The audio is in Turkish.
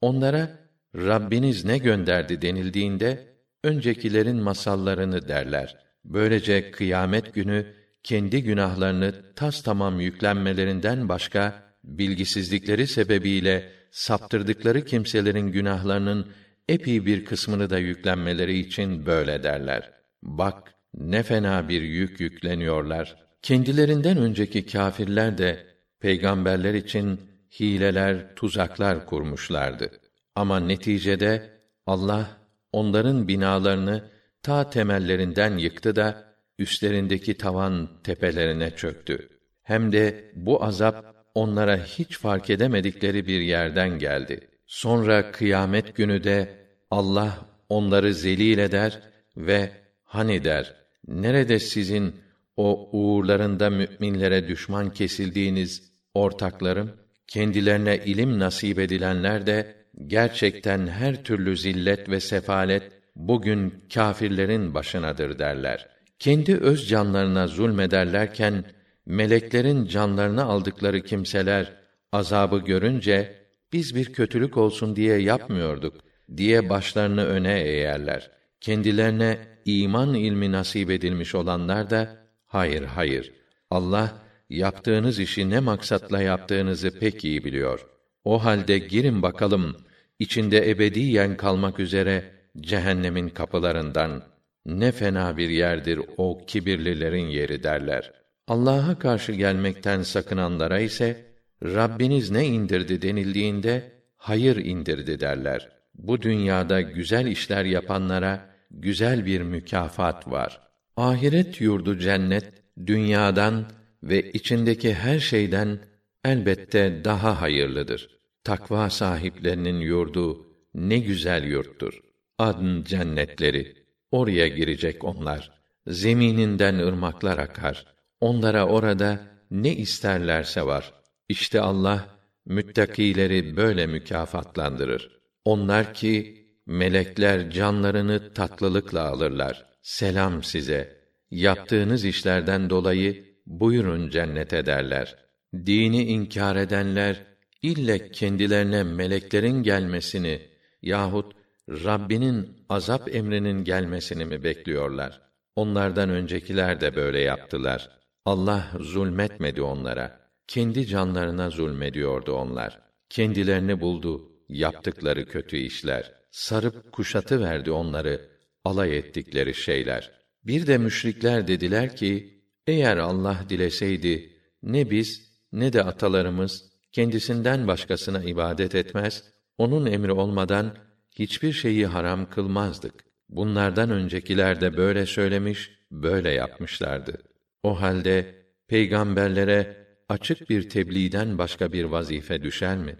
Onlara Rabbiniz ne gönderdi denildiğinde öncekilerin masallarını derler. Böylece kıyamet günü kendi günahlarını tas tamam yüklenmelerinden başka bilgisizlikleri sebebiyle saptırdıkları kimselerin günahlarının epey bir kısmını da yüklenmeleri için böyle derler. Bak ne fena bir yük yükleniyorlar. Kendilerinden önceki kâfirler de peygamberler için hileler, tuzaklar kurmuşlardı. Ama neticede Allah onların binalarını ta temellerinden yıktı da üstlerindeki tavan tepelerine çöktü. Hem de bu azap onlara hiç fark edemedikleri bir yerden geldi. Sonra kıyamet günü de Allah onları zelil eder ve hani der, nerede sizin o uğurlarında müminlere düşman kesildiğiniz ortaklarım, kendilerine ilim nasip edilenler de gerçekten her türlü zillet ve sefalet bugün kâfirlerin başınadır derler. Kendi öz canlarına zulmederlerken meleklerin canlarını aldıkları kimseler azabı görünce biz bir kötülük olsun diye yapmıyorduk diye başlarını öne eğerler. Kendilerine iman ilmi nasip edilmiş olanlar da hayır hayır Allah yaptığınız işi ne maksatla yaptığınızı pek iyi biliyor. O halde girin bakalım içinde ebediyen kalmak üzere cehennemin kapılarından ne fena bir yerdir o kibirlilerin yeri derler. Allah'a karşı gelmekten sakınanlara ise Rabbiniz ne indirdi denildiğinde hayır indirdi derler. Bu dünyada güzel işler yapanlara güzel bir mükafat var. Ahiret yurdu cennet dünyadan ve içindeki her şeyden elbette daha hayırlıdır. Takva sahiplerinin yurdu ne güzel yurttur. Adn cennetleri. Oraya girecek onlar. Zemininden ırmaklar akar. Onlara orada ne isterlerse var. İşte Allah müttakileri böyle mükafatlandırır. Onlar ki melekler canlarını tatlılıkla alırlar. Selam size. Yaptığınız işlerden dolayı buyurun cennete derler. Dini inkar edenler ille kendilerine meleklerin gelmesini yahut Rabbinin azap emrinin gelmesini mi bekliyorlar? Onlardan öncekiler de böyle yaptılar. Allah zulmetmedi onlara. Kendi canlarına zulmediyordu onlar. Kendilerini buldu yaptıkları kötü işler. Sarıp kuşatı verdi onları alay ettikleri şeyler. Bir de müşrikler dediler ki: Eğer Allah dileseydi ne biz ne de atalarımız kendisinden başkasına ibadet etmez, onun emri olmadan hiçbir şeyi haram kılmazdık. Bunlardan öncekiler de böyle söylemiş, böyle yapmışlardı. O halde peygamberlere açık bir tebliğden başka bir vazife düşer mi?